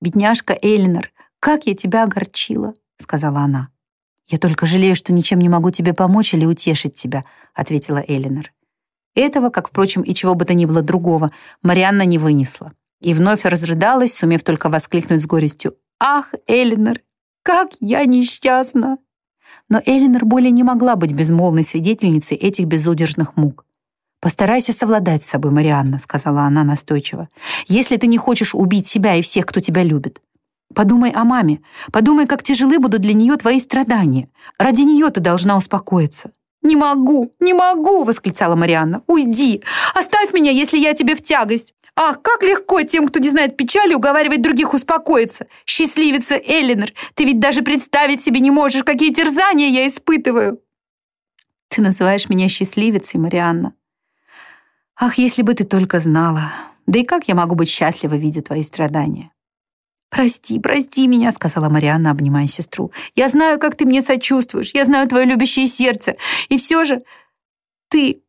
«Бедняжка Элинор, как я тебя огорчила», — сказала она. «Я только жалею, что ничем не могу тебе помочь или утешить тебя», — ответила Элинор. Этого, как, впрочем, и чего бы то ни было другого, Марианна не вынесла. И вновь разрыдалась, сумев только воскликнуть с горестью. «Ах, Элинор, как я несчастна!» Но Элинор более не могла быть безмолвной свидетельницей этих безудержных мук. «Постарайся совладать с собой, Марианна», — сказала она настойчиво. «Если ты не хочешь убить себя и всех, кто тебя любит. Подумай о маме. Подумай, как тяжелы будут для нее твои страдания. Ради нее ты должна успокоиться». «Не могу, не могу!» — восклицала Марианна. «Уйди! Оставь меня, если я тебе в тягость! Ах, как легко тем, кто не знает печали, уговаривать других успокоиться! Счастливица Эллинор, ты ведь даже представить себе не можешь, какие терзания я испытываю!» «Ты называешь меня счастливицей, Марианна. Ах, если бы ты только знала! Да и как я могу быть счастлива, видя твои страдания?» «Прости, прости меня», — сказала Марианна, обнимая сестру. «Я знаю, как ты мне сочувствуешь. Я знаю твое любящее сердце. И все же ты...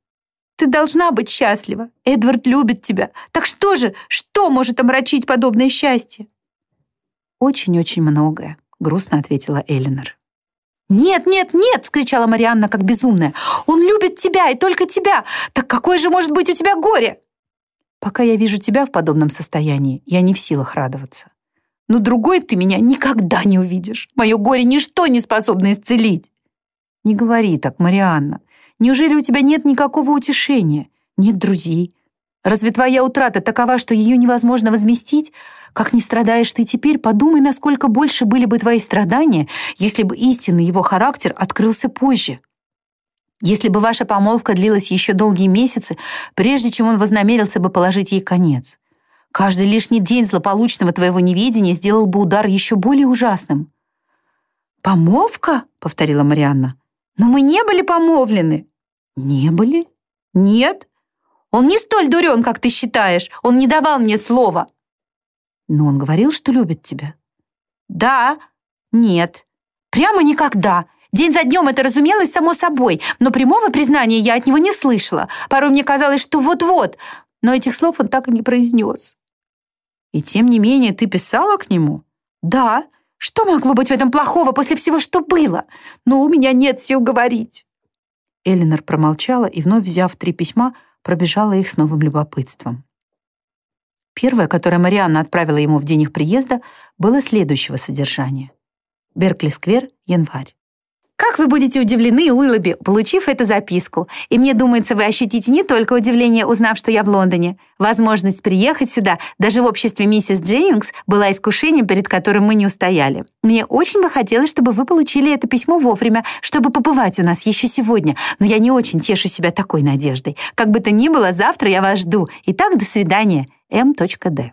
ты должна быть счастлива. Эдвард любит тебя. Так что же, что может омрачить подобное счастье?» «Очень-очень многое», — грустно ответила Элинор. «Нет, нет, нет!» — вскричала Марианна, как безумная. «Он любит тебя и только тебя! Так какое же может быть у тебя горе?» «Пока я вижу тебя в подобном состоянии, я не в силах радоваться но другой ты меня никогда не увидишь. Мое горе ничто не способно исцелить». «Не говори так, Марианна. Неужели у тебя нет никакого утешения? Нет друзей? Разве твоя утрата такова, что ее невозможно возместить? Как не страдаешь ты теперь, подумай, насколько больше были бы твои страдания, если бы истинный его характер открылся позже». Если бы ваша помолвка длилась еще долгие месяцы, прежде чем он вознамерился бы положить ей конец. Каждый лишний день злополучного твоего неведения сделал бы удар еще более ужасным. «Помолвка?» — повторила Марианна. «Но мы не были помолвлены». «Не были? Нет? Он не столь дурен, как ты считаешь. Он не давал мне слова». «Но он говорил, что любит тебя». «Да. Нет. Прямо никогда. День за днем это разумелось само собой, но прямого признания я от него не слышала. Порой мне казалось, что вот-вот, но этих слов он так и не произнес. И тем не менее ты писала к нему? Да. Что могло быть в этом плохого после всего, что было? Но у меня нет сил говорить. Элинор промолчала и, вновь взяв три письма, пробежала их с новым любопытством. Первое, которое Марианна отправила ему в день их приезда, было следующего содержания. Беркли-сквер, январь. Как вы будете удивлены, Уиллоби, получив эту записку. И мне думается, вы ощутите не только удивление, узнав, что я в Лондоне. Возможность приехать сюда, даже в обществе миссис Дженнингс, была искушением, перед которым мы не устояли. Мне очень бы хотелось, чтобы вы получили это письмо вовремя, чтобы побывать у нас еще сегодня. Но я не очень тешу себя такой надеждой. Как бы то ни было, завтра я вас жду. Итак, до свидания. М.Д.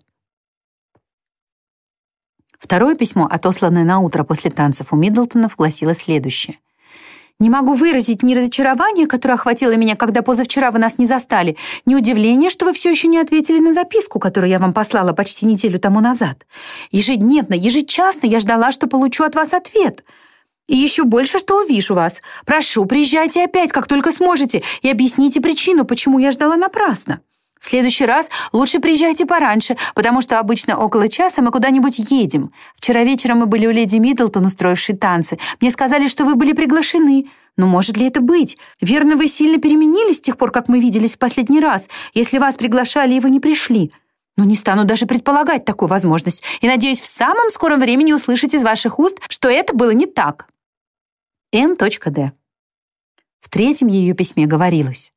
Второе письмо, отосланное на утро после танцев у Миддлтонов, гласило следующее. «Не могу выразить ни разочарование, которое охватило меня, когда позавчера вы нас не застали, ни удивление, что вы все еще не ответили на записку, которую я вам послала почти неделю тому назад. Ежедневно, ежечасно я ждала, что получу от вас ответ». И еще больше, что увижу вас. Прошу, приезжайте опять, как только сможете, и объясните причину, почему я ждала напрасно. В следующий раз лучше приезжайте пораньше, потому что обычно около часа мы куда-нибудь едем. Вчера вечером мы были у леди Миддлтон, устроившей танцы. Мне сказали, что вы были приглашены. Но может ли это быть? Верно, вы сильно переменились с тех пор, как мы виделись в последний раз, если вас приглашали и вы не пришли. Но не стану даже предполагать такую возможность и надеюсь в самом скором времени услышать из ваших уст, что это было не так. М.Д. В третьем ее письме говорилось.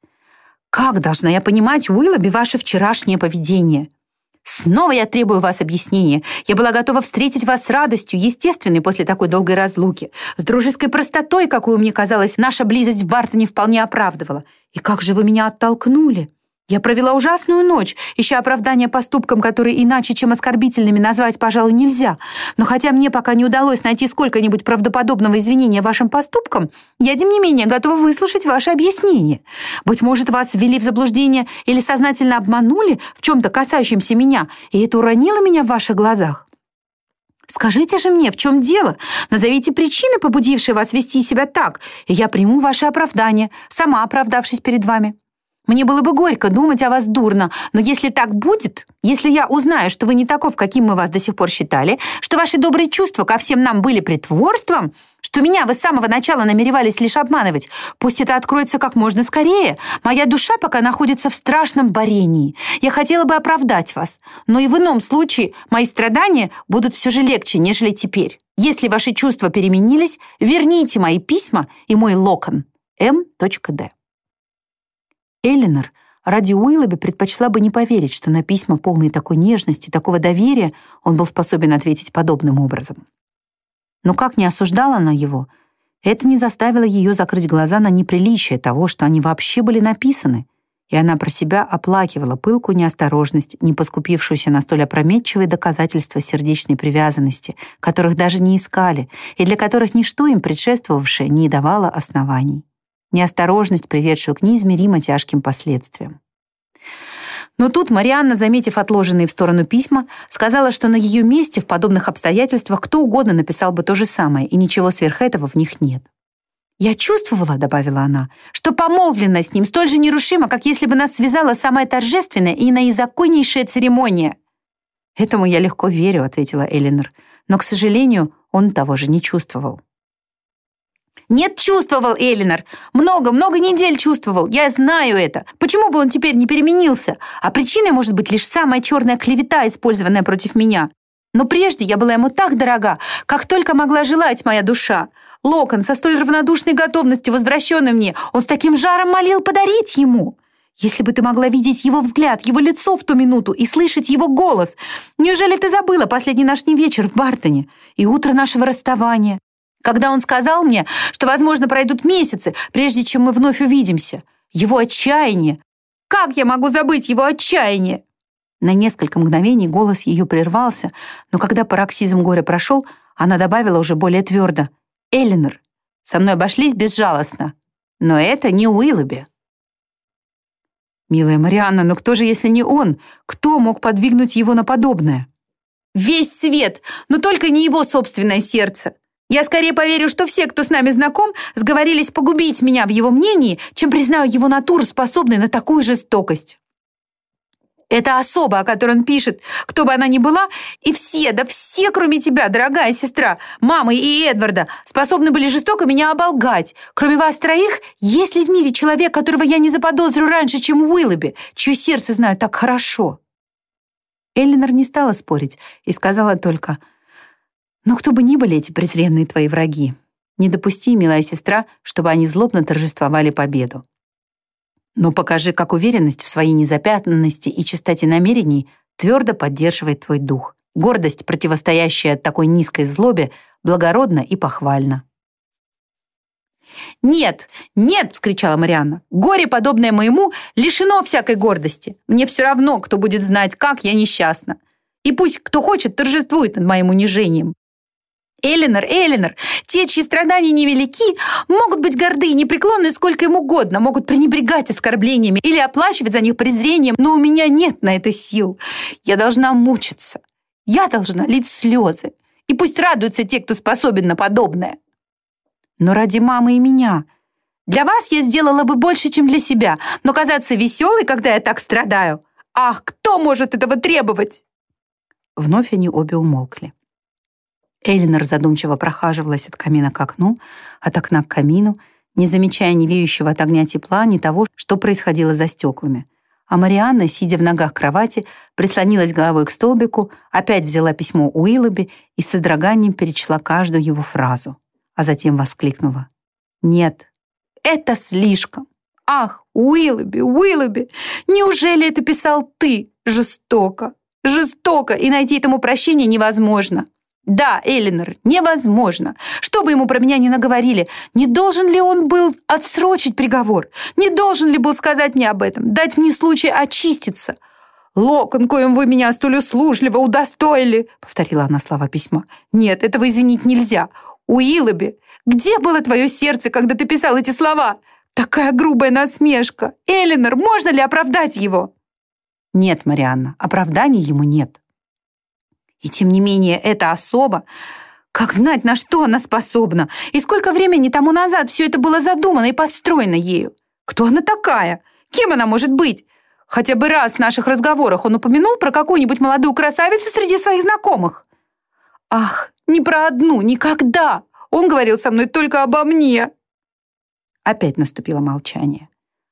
Как должна я понимать, Уиллоби, ваше вчерашнее поведение? Снова я требую вас объяснения. Я была готова встретить вас с радостью, естественной после такой долгой разлуки, с дружеской простотой, какую мне казалось, наша близость в Бартоне вполне оправдывала. И как же вы меня оттолкнули? Я провела ужасную ночь, ища оправдания поступкам, которые иначе, чем оскорбительными назвать, пожалуй, нельзя. Но хотя мне пока не удалось найти сколько-нибудь правдоподобного извинения вашим поступкам, я, тем не менее, готова выслушать ваши объяснения. Быть может, вас ввели в заблуждение или сознательно обманули в чем-то касающемся меня, и это уронило меня в ваших глазах. Скажите же мне, в чем дело? Назовите причины, побудившие вас вести себя так, и я приму ваше оправдание, сама оправдавшись перед вами. Мне было бы горько думать о вас дурно, но если так будет, если я узнаю, что вы не таков, каким мы вас до сих пор считали, что ваши добрые чувства ко всем нам были притворством, что меня вы с самого начала намеревались лишь обманывать, пусть это откроется как можно скорее. Моя душа пока находится в страшном борении. Я хотела бы оправдать вас, но и в ином случае мои страдания будут все же легче, нежели теперь. Если ваши чувства переменились, верните мои письма и мой локон. М.Д. Эллинор ради Уиллоби предпочла бы не поверить, что на письма, полные такой нежности, такого доверия, он был способен ответить подобным образом. Но как не осуждала она его, это не заставило ее закрыть глаза на неприличие того, что они вообще были написаны, и она про себя оплакивала пылкую неосторожность, не поскупившуюся на столь опрометчивые доказательства сердечной привязанности, которых даже не искали, и для которых ничто им предшествовавшее не давало оснований неосторожность, приведшую к неизмеримо тяжким последствиям. Но тут Марианна, заметив отложенные в сторону письма, сказала, что на ее месте в подобных обстоятельствах кто угодно написал бы то же самое, и ничего сверх этого в них нет. «Я чувствовала», — добавила она, «что помолвлена с ним столь же нерушимо, как если бы нас связала самая торжественная и наизаконнейшая церемония». «Этому я легко верю», — ответила Элинор, «но, к сожалению, он того же не чувствовал». Нет, чувствовал Элинор. Много-много недель чувствовал. Я знаю это. Почему бы он теперь не переменился? А причиной может быть лишь самая черная клевета, использованная против меня. Но прежде я была ему так дорога, как только могла желать моя душа. Локон со столь равнодушной готовностью, возвращенный мне, он с таким жаром молил подарить ему. Если бы ты могла видеть его взгляд, его лицо в ту минуту и слышать его голос. Неужели ты забыла последний наш вечер в Бартоне и утро нашего расставания? Когда он сказал мне, что, возможно, пройдут месяцы, прежде чем мы вновь увидимся. Его отчаяние. Как я могу забыть его отчаяние? На несколько мгновений голос ее прервался, но когда пароксизм горя прошел, она добавила уже более твердо. «Эллинор, со мной обошлись безжалостно, но это не Уиллоби». «Милая Марианна, но кто же, если не он? Кто мог подвигнуть его на подобное?» «Весь свет, но только не его собственное сердце. Я скорее поверю, что все, кто с нами знаком, сговорились погубить меня в его мнении, чем признаю его натуру, способной на такую жестокость. Это особа, о которой он пишет, кто бы она ни была, и все, да все, кроме тебя, дорогая сестра, мамы и Эдварда, способны были жестоко меня оболгать. Кроме вас троих, есть ли в мире человек, которого я не заподозрю раньше, чем Уиллоби, чье сердце знаю так хорошо?» Эллинор не стала спорить и сказала только – но кто бы ни были эти презренные твои враги, не допусти, милая сестра, чтобы они злобно торжествовали победу. Но покажи, как уверенность в своей незапятнанности и чистоте намерений твердо поддерживает твой дух. Гордость, противостоящая такой низкой злобе, благородна и похвальна. «Нет, нет!» — вскричала Марианна. «Горе, подобное моему, лишено всякой гордости. Мне все равно, кто будет знать, как я несчастна. И пусть кто хочет торжествует над моим унижением. Элинор, Элинор, те, чьи страдания невелики, могут быть горды и непреклонны сколько им угодно, могут пренебрегать оскорблениями или оплачивать за них презрением, но у меня нет на это сил. Я должна мучиться. Я должна лить слезы. И пусть радуются те, кто способен на подобное. Но ради мамы и меня. Для вас я сделала бы больше, чем для себя, но казаться веселой, когда я так страдаю, ах, кто может этого требовать? Вновь они обе умолкли. Элинор задумчиво прохаживалась от камина к окну, от окна к камину, не замечая ни веющего от огня тепла, ни того, что происходило за стеклами. А Марианна, сидя в ногах кровати, прислонилась головой к столбику, опять взяла письмо Уиллоби и с содроганием перечла каждую его фразу, а затем воскликнула. «Нет, это слишком! Ах, Уиллоби, Уиллоби, неужели это писал ты? Жестоко, жестоко, и найти этому прощение невозможно!» Да, Элинор, невозможно. Что бы ему про меня ни наговорили, не должен ли он был отсрочить приговор? Не должен ли был сказать мне об этом, дать мне случай очиститься? «Локон, коим вы меня столь услужливо удостоили», — повторила она слова письма. «Нет, этого извинить нельзя. Уиллоби, где было твое сердце, когда ты писал эти слова? Такая грубая насмешка. Элинор, можно ли оправдать его?» «Нет, Марианна, оправданий ему нет. И тем не менее, эта особа... Как знать, на что она способна? И сколько времени тому назад все это было задумано и подстроено ею? Кто она такая? Кем она может быть? Хотя бы раз в наших разговорах он упомянул про какую-нибудь молодую красавицу среди своих знакомых. Ах, не про одну, никогда. Он говорил со мной только обо мне. Опять наступило молчание.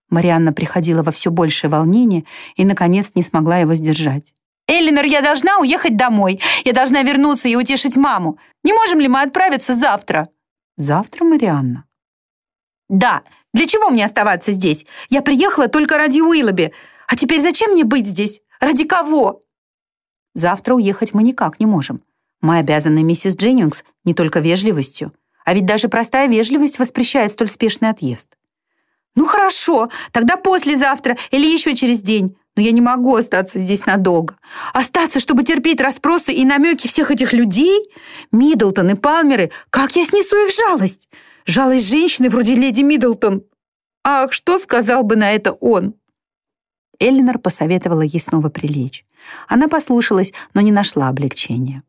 Марианна приходила во все большее волнение и, наконец, не смогла его сдержать. «Эллинор, я должна уехать домой. Я должна вернуться и утешить маму. Не можем ли мы отправиться завтра?» «Завтра, Марианна?» «Да. Для чего мне оставаться здесь? Я приехала только ради Уиллоби. А теперь зачем мне быть здесь? Ради кого?» «Завтра уехать мы никак не можем. Мы обязаны миссис Дженнингс не только вежливостью, а ведь даже простая вежливость воспрещает столь спешный отъезд. «Ну хорошо, тогда послезавтра или еще через день. Но я не могу остаться здесь надолго. Остаться, чтобы терпеть расспросы и намеки всех этих людей? Миддлтон и Палмеры, как я снесу их жалость? Жалость женщины вроде леди Миддлтон. Ах, что сказал бы на это он?» Эллинор посоветовала ей снова прилечь. Она послушалась, но не нашла облегчения.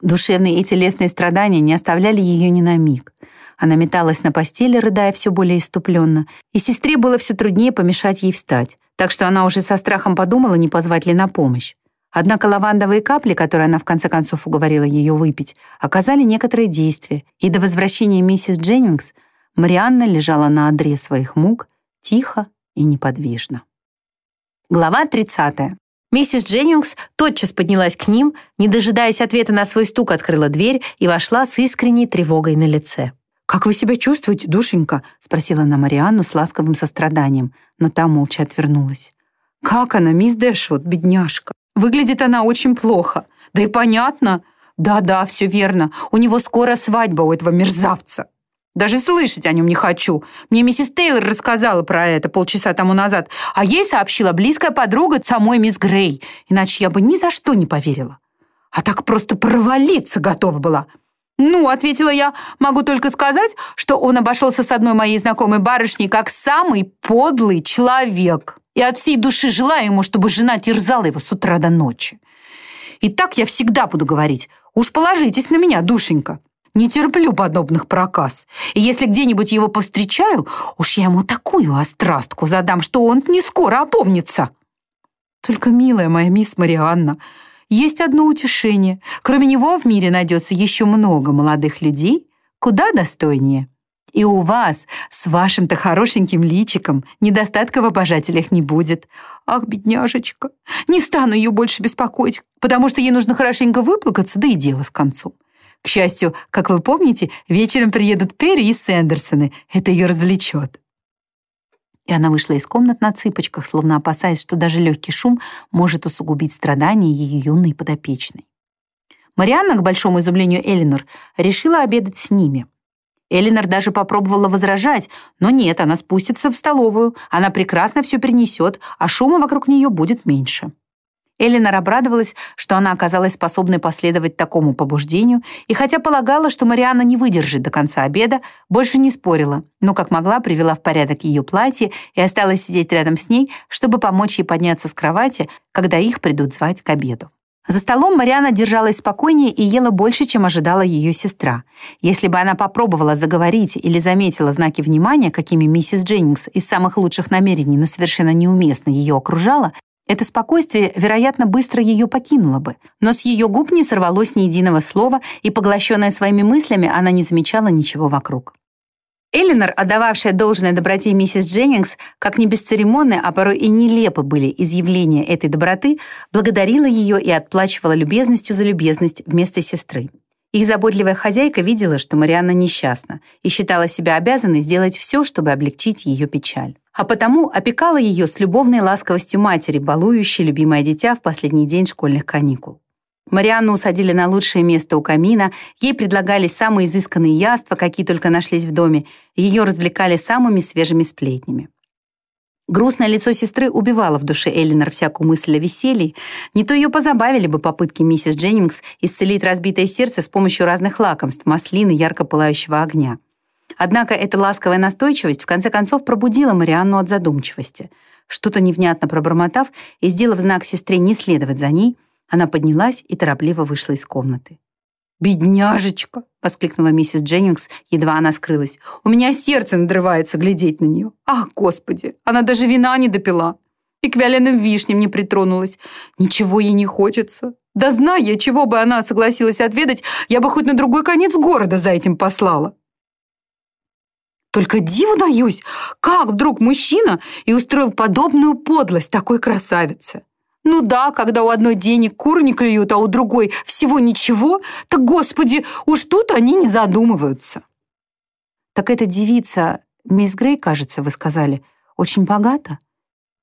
Душевные и телесные страдания не оставляли ее ни на миг. Она металась на постели, рыдая все более иступленно, и сестре было все труднее помешать ей встать, так что она уже со страхом подумала, не позвать ли на помощь. Однако лавандовые капли, которые она в конце концов уговорила ее выпить, оказали некоторое действие, и до возвращения миссис Дженнингс Марианна лежала на одре своих мук, тихо и неподвижно. Глава 30. Миссис Дженнингс тотчас поднялась к ним, не дожидаясь ответа на свой стук, открыла дверь и вошла с искренней тревогой на лице. «Как вы себя чувствуете, душенька?» — спросила она Марианну с ласковым состраданием, но та молча отвернулась. «Как она, мисс Дэшвуд, бедняжка? Выглядит она очень плохо. Да и понятно. Да-да, все верно. У него скоро свадьба у этого мерзавца». Даже слышать о нем не хочу. Мне миссис Тейлор рассказала про это полчаса тому назад, а ей сообщила близкая подруга самой мисс Грей, иначе я бы ни за что не поверила. А так просто провалиться готова была. «Ну», — ответила я, — «могу только сказать, что он обошелся с одной моей знакомой барышней как самый подлый человек. И от всей души желаю ему, чтобы жена терзала его с утра до ночи. И так я всегда буду говорить. Уж положитесь на меня, душенька». Не терплю подобных проказ. И если где-нибудь его повстречаю, уж я ему такую острастку задам, что он не скоро опомнится. Только, милая моя мисс Марианна, есть одно утешение. Кроме него в мире найдется еще много молодых людей, куда достойнее. И у вас, с вашим-то хорошеньким личиком, недостатка в обожателях не будет. Ах, бедняжечка, не стану ее больше беспокоить, потому что ей нужно хорошенько выплакаться, да и дело с концом. К счастью, как вы помните, вечером приедут Перри и Сэндерсоны. Это ее развлечет». И она вышла из комнат на цыпочках, словно опасаясь, что даже легкий шум может усугубить страдания ее юной подопечной. Марианна, к большому изумлению Элинор, решила обедать с ними. Элинор даже попробовала возражать, но нет, она спустится в столовую, она прекрасно все принесет, а шума вокруг нее будет меньше. Элинор обрадовалась, что она оказалась способной последовать такому побуждению, и хотя полагала, что Марианна не выдержит до конца обеда, больше не спорила, но как могла привела в порядок ее платье и осталась сидеть рядом с ней, чтобы помочь ей подняться с кровати, когда их придут звать к обеду. За столом Марианна держалась спокойнее и ела больше, чем ожидала ее сестра. Если бы она попробовала заговорить или заметила знаки внимания, какими миссис Дженнингс из самых лучших намерений, но совершенно неуместно ее окружала, это спокойствие, вероятно, быстро ее покинуло бы, но с ее губ не сорвалось ни единого слова, и, поглощенная своими мыслями, она не замечала ничего вокруг. Эллинор, отдававшая должное доброте миссис Дженнингс, как не бесцеремонны, а порой и нелепы были изъявления этой доброты, благодарила ее и отплачивала любезностью за любезность вместо сестры. Их заботливая хозяйка видела, что Марианна несчастна и считала себя обязанной сделать все, чтобы облегчить ее печаль. А потому опекала ее с любовной ласковостью матери, балующей любимое дитя в последний день школьных каникул. Марианну усадили на лучшее место у камина, ей предлагали самые изысканные яства, какие только нашлись в доме, ее развлекали самыми свежими сплетнями. Грустное лицо сестры убивало в душе Эллинор всякую мысль о веселье. Не то ее позабавили бы попытки миссис Дженнингс исцелить разбитое сердце с помощью разных лакомств, маслин и ярко пылающего огня. Однако эта ласковая настойчивость в конце концов пробудила Марианну от задумчивости. Что-то невнятно пробормотав и сделав знак сестре не следовать за ней, она поднялась и торопливо вышла из комнаты. «Бедняжечка!» — воскликнула миссис Дженнингс, едва она скрылась. «У меня сердце надрывается глядеть на нее. Ах, Господи! Она даже вина не допила и к вяленым вишням не притронулась. Ничего ей не хочется. Да зная, чего бы она согласилась отведать, я бы хоть на другой конец города за этим послала. Только диву даюсь, как вдруг мужчина и устроил подобную подлость такой красавице. Ну да, когда у одной денег кур не клюют, а у другой всего ничего, так, господи, уж тут они не задумываются. Так эта девица, мисс Грей, кажется, вы сказали, очень богата?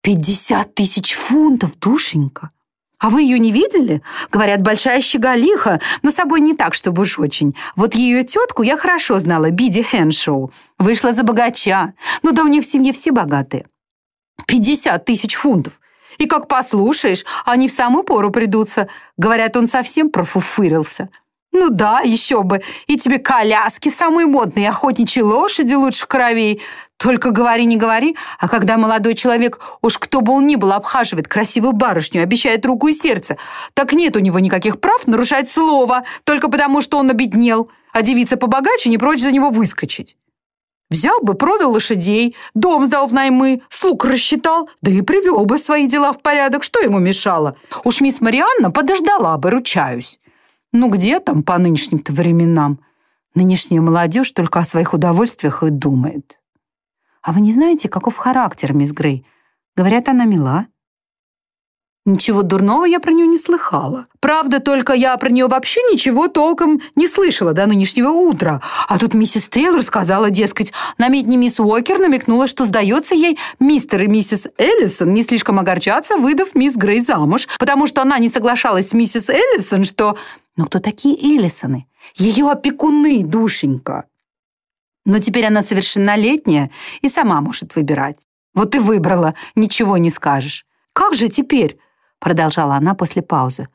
«Пятьдесят тысяч фунтов, душенька! А вы ее не видели? Говорят, большая щеголиха, но собой не так, чтобы уж очень. Вот ее тетку я хорошо знала, Биди Хэншоу. Вышла за богача. Ну да у них в семье все богатые. Пятьдесят тысяч фунтов. И как послушаешь, они в самую пору придутся. Говорят, он совсем профуфырился. Ну да, еще бы. И тебе коляски самые модные, охотничьи лошади лучше кровей. Только говори, не говори, а когда молодой человек, уж кто бы он ни был, обхаживает красивую барышню, обещает руку и сердце, так нет у него никаких прав нарушать слово, только потому что он обеднел, а девица побогаче не прочь за него выскочить. Взял бы, продал лошадей, дом сдал в наймы, слуг рассчитал, да и привел бы свои дела в порядок, что ему мешало. Уж мисс Марианна подождала бы, ручаюсь. Ну где там по нынешним-то временам? Нынешняя молодежь только о своих удовольствиях и думает. «А вы не знаете, каков характер мисс Грей? Говорят, она мила». Ничего дурного я про нее не слыхала. Правда, только я про нее вообще ничего толком не слышала до нынешнего утра. А тут миссис Трейл рассказала, дескать, намедни мисс Уокер намекнула, что, сдается ей, мистер и миссис Эллисон не слишком огорчатся, выдав мисс Грей замуж, потому что она не соглашалась с миссис Эллисон, что... Но кто такие Эллисоны? Ее опекуны, душенька. Но теперь она совершеннолетняя и сама может выбирать. Вот и выбрала, ничего не скажешь. Как же теперь? Продолжала она после паузы.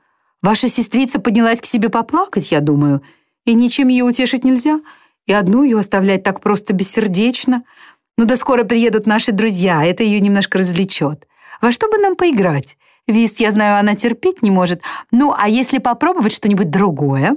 Ваша сестрица поднялась к себе поплакать, я думаю, и ничем ее утешить нельзя, и одну ее оставлять так просто бессердечно. Ну да скоро приедут наши друзья, это ее немножко развлечет. Во что бы нам поиграть? Вист, я знаю, она терпеть не может. Ну, а если попробовать что-нибудь другое?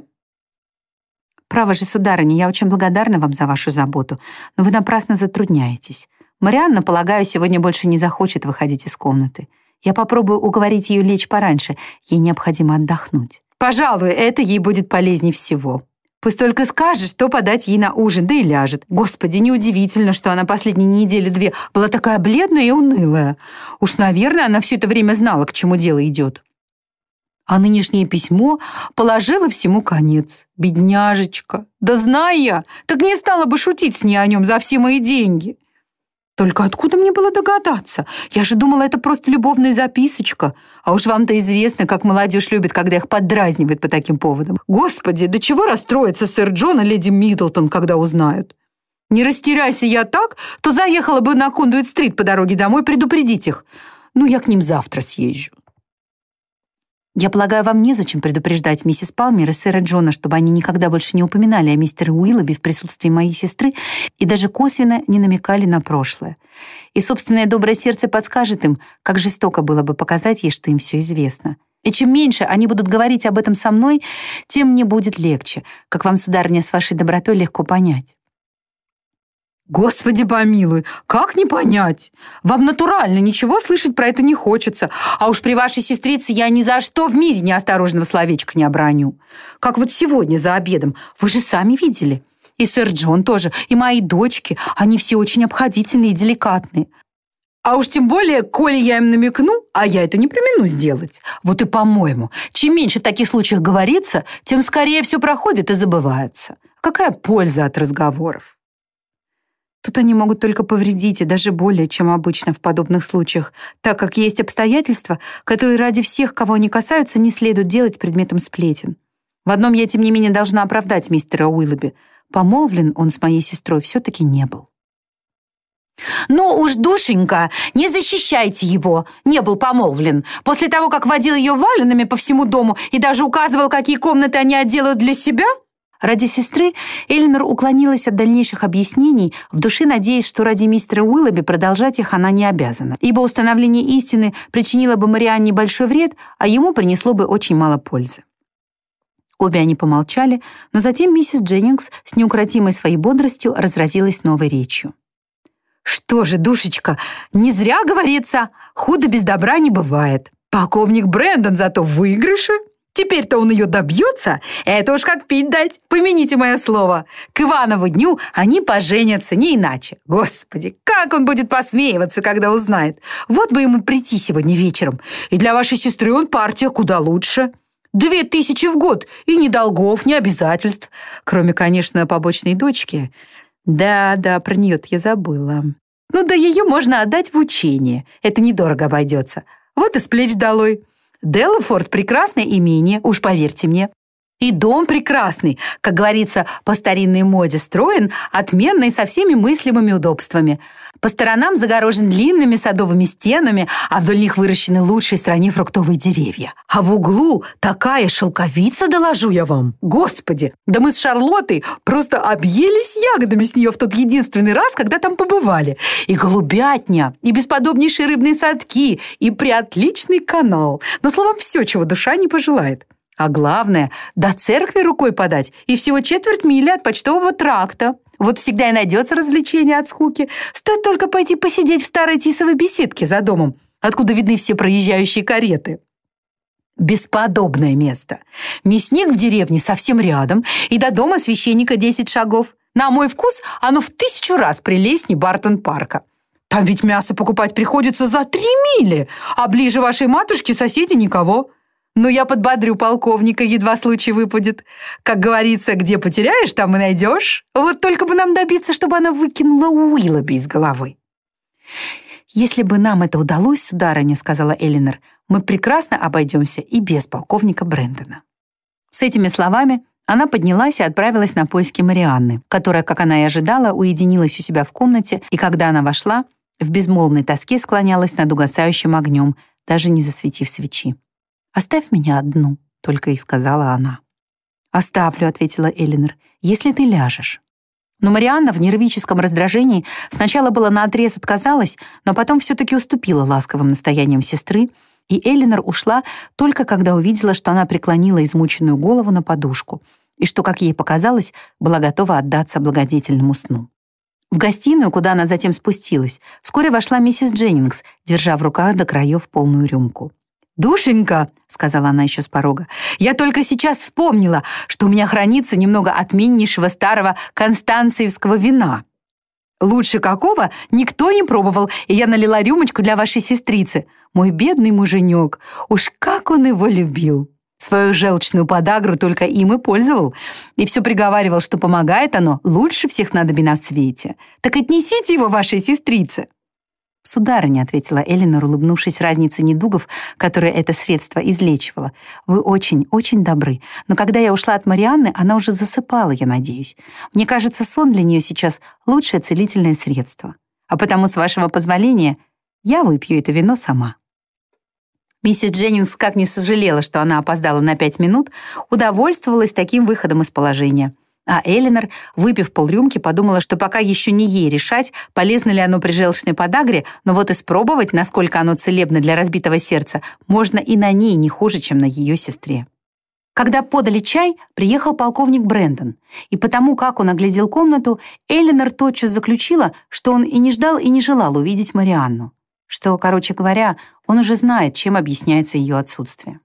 «Право же, сударыня, я очень благодарна вам за вашу заботу, но вы напрасно затрудняетесь. Марианна, полагаю, сегодня больше не захочет выходить из комнаты. Я попробую уговорить ее лечь пораньше, ей необходимо отдохнуть. Пожалуй, это ей будет полезнее всего. Пусть только скажет, что подать ей на ужин, да и ляжет. Господи, неудивительно, что она последние недели-две была такая бледная и унылая. Уж, наверное, она все это время знала, к чему дело идет. А нынешнее письмо положило всему конец. Бедняжечка. Да зная я, так не стала бы шутить с ней о нем за все мои деньги. Только откуда мне было догадаться? Я же думала, это просто любовная записочка. А уж вам-то известно, как молодежь любит, когда их поддразнивают по таким поводам. Господи, до чего расстроится сэр Джон и леди Миддлтон, когда узнают? Не растеряйся я так, то заехала бы на Кондуит-стрит по дороге домой предупредить их. Ну, я к ним завтра съезжу. Я полагаю, вам незачем предупреждать миссис Палмер и сэра Джона, чтобы они никогда больше не упоминали о мистере Уиллоби в присутствии моей сестры и даже косвенно не намекали на прошлое. И собственное доброе сердце подскажет им, как жестоко было бы показать ей, что им все известно. И чем меньше они будут говорить об этом со мной, тем мне будет легче, как вам, сударыня, с вашей добротой легко понять. Господи помилуй, как не понять? Вам натурально ничего слышать про это не хочется, а уж при вашей сестрице я ни за что в мире неосторожного словечка не оброню. Как вот сегодня за обедом, вы же сами видели. И сэр Джон тоже, и мои дочки, они все очень обходительные и деликатные. А уж тем более, коли я им намекну, а я это не примену сделать. Вот и по-моему, чем меньше в таких случаях говорится, тем скорее все проходит и забывается. Какая польза от разговоров? Тут они могут только повредить, и даже более, чем обычно в подобных случаях, так как есть обстоятельства, которые ради всех, кого они касаются, не следует делать предметом сплетен. В одном я, тем не менее, должна оправдать мистера Уиллоби. Помолвлен он с моей сестрой все-таки не был. «Ну уж, душенька, не защищайте его!» Не был помолвлен. После того, как водил ее валенами по всему дому и даже указывал, какие комнаты они отделают для себя, Ради сестры Эллинор уклонилась от дальнейших объяснений, в душе надеясь, что ради мистера Уиллоби продолжать их она не обязана, ибо установление истины причинило бы Марианне большой вред, а ему принесло бы очень мало пользы. Обе они помолчали, но затем миссис Дженнингс с неукротимой своей бодростью разразилась новой речью. «Что же, душечка, не зря говорится, худо без добра не бывает. Полковник Брэндон зато в выигрыше. Теперь-то он ее добьется. Это уж как пить дать, помяните мое слово. К Иванову дню они поженятся, не иначе. Господи, как он будет посмеиваться, когда узнает. Вот бы ему прийти сегодня вечером. И для вашей сестры он партия куда лучше». Две тысячи в год, и ни долгов, ни обязательств. Кроме, конечно, побочной дочки. Да-да, про нее я забыла. Ну да ее можно отдать в учение. Это недорого обойдется. Вот и с плеч долой. Деллафорд — прекрасное имение, уж поверьте мне. И дом прекрасный, как говорится, по старинной моде строен, отменный со всеми мыслимыми удобствами. По сторонам загорожен длинными садовыми стенами, а вдоль них выращены лучшие стране фруктовые деревья. А в углу такая шелковица, доложу я вам. Господи, да мы с Шарлоттой просто объелись ягодами с нее в тот единственный раз, когда там побывали. И голубятня, и бесподобнейшие рыбные садки, и приотличный канал. Но, словом, все, чего душа не пожелает. А главное, до церкви рукой подать и всего четверть мили от почтового тракта. Вот всегда и найдется развлечение от скуки. Стоит только пойти посидеть в старой тисовой беседке за домом, откуда видны все проезжающие кареты. Бесподобное место. Мясник в деревне совсем рядом, и до дома священника 10 шагов. На мой вкус оно в тысячу раз прелестней Бартон-парка. Там ведь мясо покупать приходится за три мили, а ближе вашей матушки соседи никого. Но я подбодрю полковника, едва случай выпадет. Как говорится, где потеряешь, там и найдешь. Вот только бы нам добиться, чтобы она выкинула Уиллоби из головы. «Если бы нам это удалось, сударыня», — сказала Элинор, «мы прекрасно обойдемся и без полковника Брэндона». С этими словами она поднялась и отправилась на поиски Марианны, которая, как она и ожидала, уединилась у себя в комнате, и когда она вошла, в безмолвной тоске склонялась над угасающим огнем, даже не засветив свечи. «Оставь меня одну», — только и сказала она. «Оставлю», — ответила Элинор, — «если ты ляжешь». Но Марианна в нервическом раздражении сначала была наотрез отказалась, но потом все-таки уступила ласковым настояниям сестры, и Элинор ушла только когда увидела, что она преклонила измученную голову на подушку и что, как ей показалось, была готова отдаться благодетельному сну. В гостиную, куда она затем спустилась, вскоре вошла миссис Дженнингс, держа в руках до краев полную рюмку. «Душенька», — сказала она еще с порога, «я только сейчас вспомнила, что у меня хранится немного отменнейшего старого констанциевского вина. Лучше какого никто не пробовал, и я налила рюмочку для вашей сестрицы. Мой бедный муженек, уж как он его любил!» Свою желчную подагру только им и пользовал. И все приговаривал, что помогает оно лучше всех снадобий на свете. Так отнесите его вашей сестрице. «Сударыня», — ответила Элинор, улыбнувшись разнице недугов, которые это средство излечивало, «вы очень, очень добры. Но когда я ушла от Марианны, она уже засыпала, я надеюсь. Мне кажется, сон для нее сейчас лучшее целительное средство. А потому, с вашего позволения, я выпью это вино сама». Миссис Дженнингс как не сожалела, что она опоздала на пять минут, удовольствовалась таким выходом из положения — а Элинор, выпив полрюмки, подумала, что пока еще не ей решать, полезно ли оно при желчной подагре, но вот испробовать, насколько оно целебно для разбитого сердца, можно и на ней не хуже, чем на ее сестре. Когда подали чай, приехал полковник Брэндон, и потому, как он оглядел комнату, Элинор тотчас заключила, что он и не ждал, и не желал увидеть Марианну, что, короче говоря, он уже знает, чем объясняется ее отсутствие.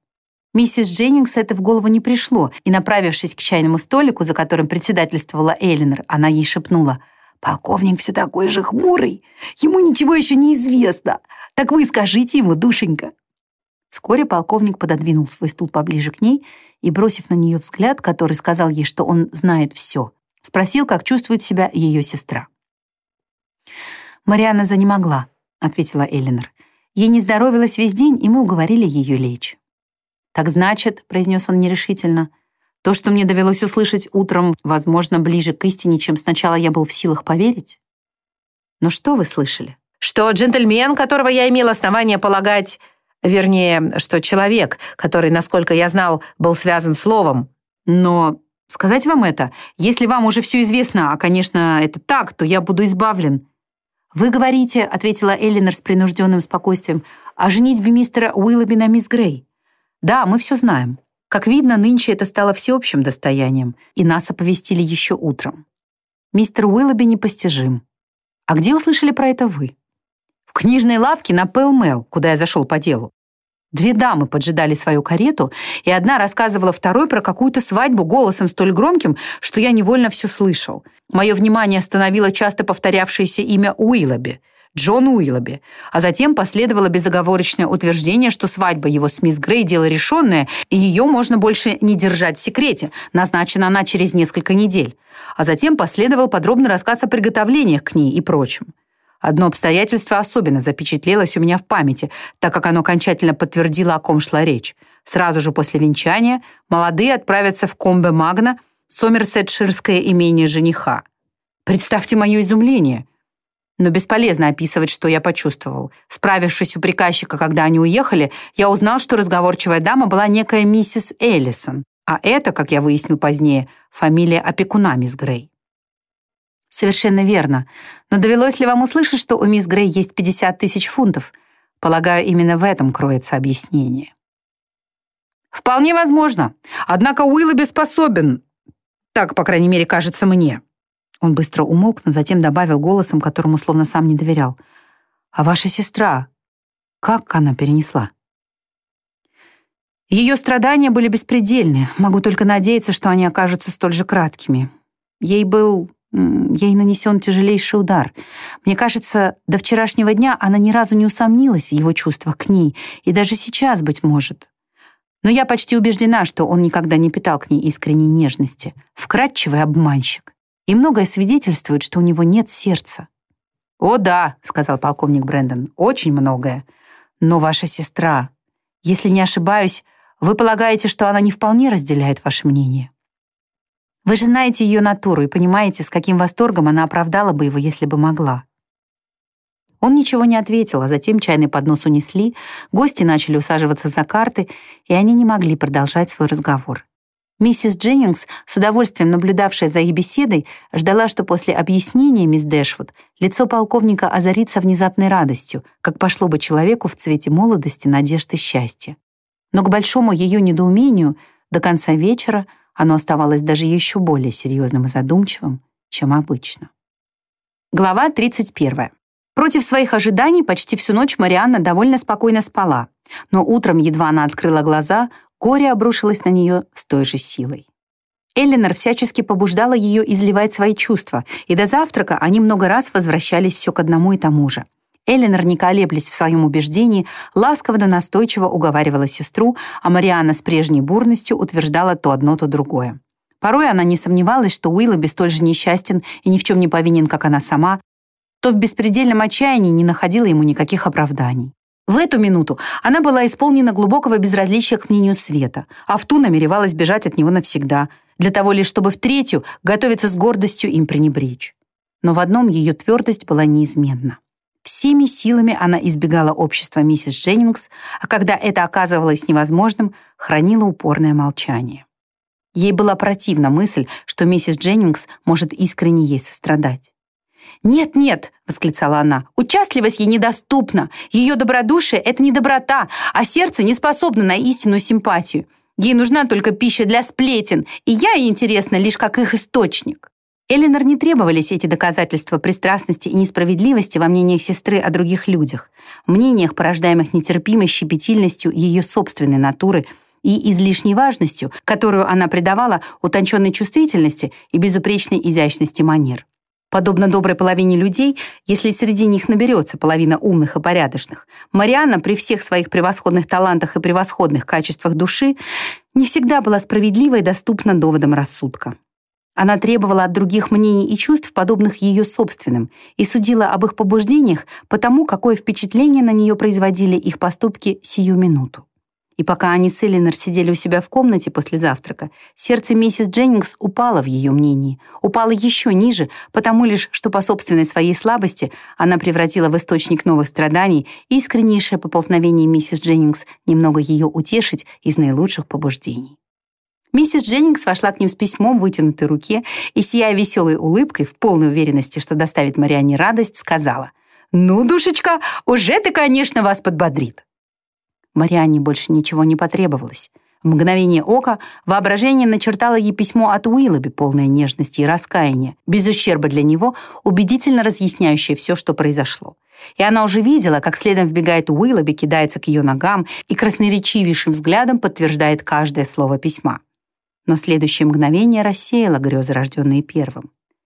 Миссис Дженнингс это в голову не пришло, и, направившись к чайному столику, за которым председательствовала Эллинор, она ей шепнула, «Полковник все такой же хмурый, ему ничего еще не известно. Так вы скажите ему, душенька». Вскоре полковник пододвинул свой стул поближе к ней и, бросив на нее взгляд, который сказал ей, что он знает все, спросил, как чувствует себя ее сестра. «Марианна занемогла», — ответила Эллинор. «Ей не здоровилось весь день, и мы уговорили ее лечь». «Так значит», — произнес он нерешительно, «то, что мне довелось услышать утром, возможно, ближе к истине, чем сначала я был в силах поверить?» «Но что вы слышали?» «Что джентльмен, которого я имел основание полагать...» Вернее, что человек, который, насколько я знал, был связан словом. Но сказать вам это, если вам уже все известно, а, конечно, это так, то я буду избавлен. «Вы говорите», — ответила Эллинор с принужденным спокойствием, «о женитьбе мистера Уиллоби на мисс Грей. Да, мы все знаем. Как видно, нынче это стало всеобщим достоянием, и нас оповестили еще утром. Мистер Уиллоби непостижим. А где услышали про это вы? В книжной лавке на Пэлмэл, куда я зашел по делу. Две дамы поджидали свою карету, и одна рассказывала второй про какую-то свадьбу голосом столь громким, что я невольно все слышал. Мое внимание остановило часто повторявшееся имя Уиллоби — Джон Уиллоби, а затем последовало безоговорочное утверждение, что свадьба его с мисс Грей – дело решенное, и ее можно больше не держать в секрете, назначена она через несколько недель. А затем последовал подробный рассказ о приготовлениях к ней и прочем. Одно обстоятельство особенно запечатлелось у меня в памяти, так как оно окончательно подтвердило, о ком шла речь. Сразу же после венчания молодые отправятся в Комбе Магна, Сомерсетширское имение жениха. Представьте мое изумление – но бесполезно описывать, что я почувствовал. Справившись у приказчика, когда они уехали, я узнал, что разговорчивая дама была некая миссис Эллисон, а это, как я выяснил позднее, фамилия опекуна мисс Грей. Совершенно верно. Но довелось ли вам услышать, что у мисс Грей есть 50 тысяч фунтов? Полагаю, именно в этом кроется объяснение. Вполне возможно. Однако Уиллоби способен, так, по крайней мере, кажется мне. Он быстро умолк, но затем добавил голосом, которому словно сам не доверял. «А ваша сестра, как она перенесла?» Ее страдания были беспредельны. Могу только надеяться, что они окажутся столь же краткими. Ей был... Ей нанесен тяжелейший удар. Мне кажется, до вчерашнего дня она ни разу не усомнилась в его чувствах к ней, и даже сейчас, быть может. Но я почти убеждена, что он никогда не питал к ней искренней нежности. Вкрадчивый обманщик и многое свидетельствует, что у него нет сердца. «О да», — сказал полковник Брэндон, — «очень многое. Но ваша сестра, если не ошибаюсь, вы полагаете, что она не вполне разделяет ваше мнение?» Вы же знаете ее натуру и понимаете, с каким восторгом она оправдала бы его, если бы могла. Он ничего не ответил, а затем чайный поднос унесли, гости начали усаживаться за карты, и они не могли продолжать свой разговор. Миссис Дженнингс, с удовольствием наблюдавшая за их беседой, ждала, что после объяснения мисс Дэшвуд лицо полковника озарится внезапной радостью, как пошло бы человеку в цвете молодости, надежд и счастья. Но к большому ее недоумению до конца вечера оно оставалось даже еще более серьезным и задумчивым, чем обычно. Глава 31. Против своих ожиданий почти всю ночь Марианна довольно спокойно спала, но утром, едва она открыла глаза, Горе обрушилось на нее с той же силой. Эллинор всячески побуждала ее изливать свои чувства, и до завтрака они много раз возвращались все к одному и тому же. Эллинор, не колеблясь в своем убеждении, ласково но настойчиво уговаривала сестру, а Марианна с прежней бурностью утверждала то одно, то другое. Порой она не сомневалась, что Уиллоби столь же несчастен и ни в чем не повинен, как она сама, то в беспредельном отчаянии не находила ему никаких оправданий. В эту минуту она была исполнена глубокого безразличия к мнению Света, а в ту намеревалась бежать от него навсегда, для того лишь, чтобы в третью готовиться с гордостью им пренебречь. Но в одном ее твердость была неизменна. Всеми силами она избегала общества миссис Дженнингс, а когда это оказывалось невозможным, хранила упорное молчание. Ей была противна мысль, что миссис Дженнингс может искренне ей сострадать. «Нет, нет!» — восклицала она. «Участливость ей недоступна. Ее добродушие — это не доброта, а сердце не способно на истинную симпатию. Ей нужна только пища для сплетен, и я ей интересна лишь как их источник». Эленор не требовались эти доказательства пристрастности и несправедливости во мнениях сестры о других людях, мнениях, порождаемых нетерпимой щепетильностью ее собственной натуры и излишней важностью, которую она придавала утонченной чувствительности и безупречной изящности манер. Подобно доброй половине людей, если среди них наберется половина умных и порядочных, Марианна при всех своих превосходных талантах и превосходных качествах души не всегда была справедлива и доступна доводам рассудка. Она требовала от других мнений и чувств, подобных ее собственным, и судила об их побуждениях по тому, какое впечатление на нее производили их поступки сию минуту. И пока они с Эллинор сидели у себя в комнате после завтрака, сердце миссис Дженнингс упало в ее мнении, упало еще ниже, потому лишь, что по собственной своей слабости она превратила в источник новых страданий искреннейшее поползновение миссис Дженнингс немного ее утешить из наилучших побуждений. Миссис Дженнингс вошла к ним с письмом в вытянутой руке и, сияя веселой улыбкой, в полной уверенности, что доставит Мариане радость, сказала, «Ну, душечка, уже ты, конечно, вас подбодрит». Марианне больше ничего не потребовалось. В мгновение ока воображение начертало ей письмо от Уиллоби, полное нежности и раскаяния, без ущерба для него, убедительно разъясняющее все, что произошло. И она уже видела, как следом вбегает Уиллоби, кидается к ее ногам и красноречивейшим взглядом подтверждает каждое слово письма. Но следующее мгновение рассеяло грезы, рожденные первым.